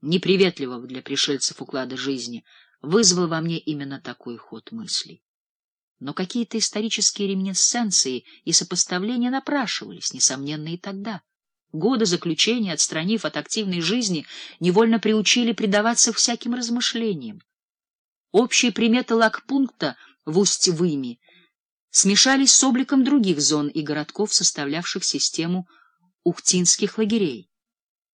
неприветливого для пришельцев уклада жизни, вызвал во мне именно такой ход мыслей. Но какие-то исторические реминесценции и сопоставления напрашивались, несомненно, и тогда. Годы заключения, отстранив от активной жизни, невольно приучили предаваться всяким размышлениям. Общие приметы лагпункта в Усть-Выме смешались с обликом других зон и городков, составлявших систему ухтинских лагерей.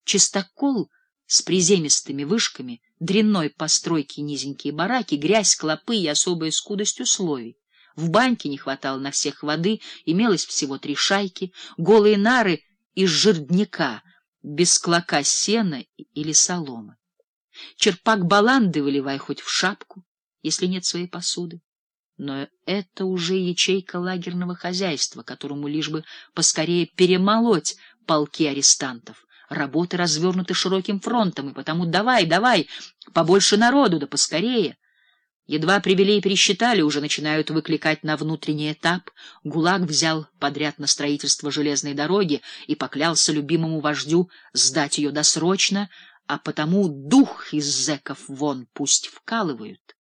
Чистокол с приземистыми вышками, дрянной постройки низенькие бараки, грязь, клопы и особая скудость условий. В баньке не хватало на всех воды, имелось всего три шайки, голые нары из жердняка, без клока сена или соломы. Черпак баланды выливай хоть в шапку, если нет своей посуды. Но это уже ячейка лагерного хозяйства, которому лишь бы поскорее перемолоть полки арестантов. Работы развернуты широким фронтом, и потому давай, давай, побольше народу, да поскорее. Едва привели и пересчитали, уже начинают выкликать на внутренний этап. ГУЛАГ взял подряд на строительство железной дороги и поклялся любимому вождю сдать ее досрочно, а потому дух из зэков вон пусть вкалывают.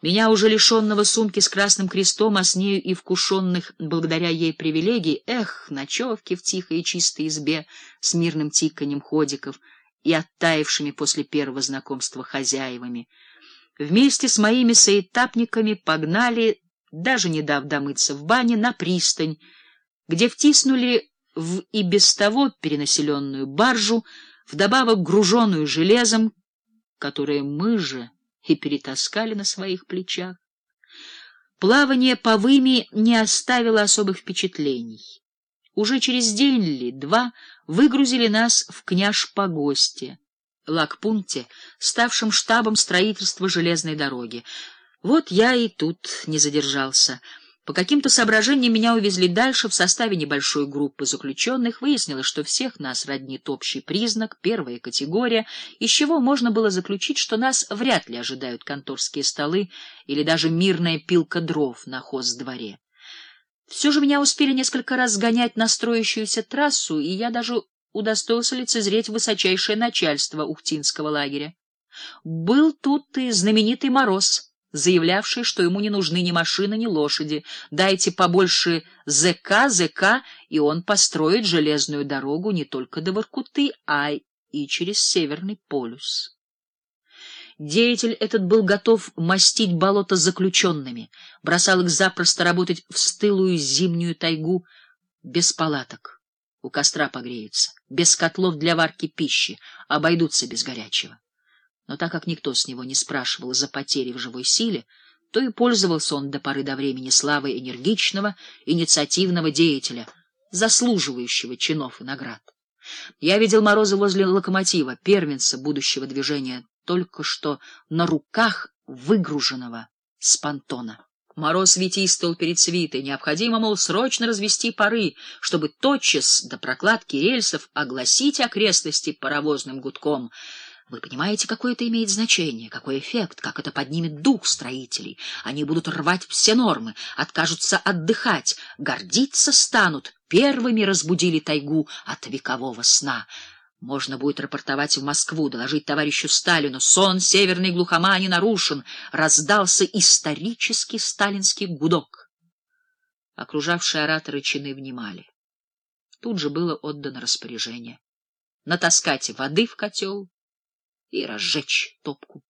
Меня, уже лишенного сумки с красным крестом, а с нею и вкушенных благодаря ей привилегий, эх, ночевки в тихой и чистой избе с мирным тиканьем ходиков и оттаившими после первого знакомства хозяевами, вместе с моими соэтапниками погнали, даже не дав домыться в бане, на пристань, где втиснули в и без того перенаселенную баржу, вдобавок груженную железом, которое мы же и перетаскали на своих плечах. Плавание по выми не оставило особых впечатлений. Уже через день или два выгрузили нас в Княж-Погосте, лагпункте, ставшем штабом строительства железной дороги. Вот я и тут не задержался — по каким-то соображениям меня увезли дальше в составе небольшой группы заключенных. Выяснилось, что всех нас роднит общий признак, первая категория, из чего можно было заключить, что нас вряд ли ожидают конторские столы или даже мирная пилка дров на хоздворе. Все же меня успели несколько раз сгонять на строящуюся трассу, и я даже удостоился лицезреть высочайшее начальство Ухтинского лагеря. Был тут и знаменитый Мороз — заявлявший, что ему не нужны ни машины, ни лошади. Дайте побольше ЗК, ЗК, и он построит железную дорогу не только до Воркуты, а и через Северный полюс. Деятель этот был готов мастить болото заключенными, бросал их запросто работать в стылую зимнюю тайгу без палаток. У костра погреются, без котлов для варки пищи, обойдутся без горячего. Но так как никто с него не спрашивал за потери в живой силе, то и пользовался он до поры до времени славой энергичного, инициативного деятеля, заслуживающего чинов и наград. Я видел Мороза возле локомотива, первенца будущего движения, только что на руках выгруженного с понтона. Мороз витийствовал перед свитой. Необходимо, мол, срочно развести пары, чтобы тотчас до прокладки рельсов огласить окрестности паровозным гудком — вы понимаете, какое это имеет значение, какой эффект, как это поднимет дух строителей. Они будут рвать все нормы, откажутся отдыхать, гордиться станут, первыми разбудили тайгу от векового сна. Можно будет рапортовать в Москву, доложить товарищу Сталину. Сон северной глухомани нарушен. Раздался исторический сталинский гудок. Окружавшие ораторы чины внимали. Тут же было отдано распоряжение. Натаскать воды в котел, и разжечь топку.